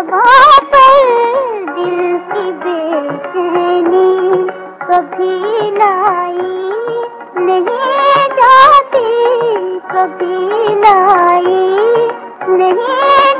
جگہ پر دل کی بے چینی کبھی لائی نہیں جاتی کبھی لائی نہیں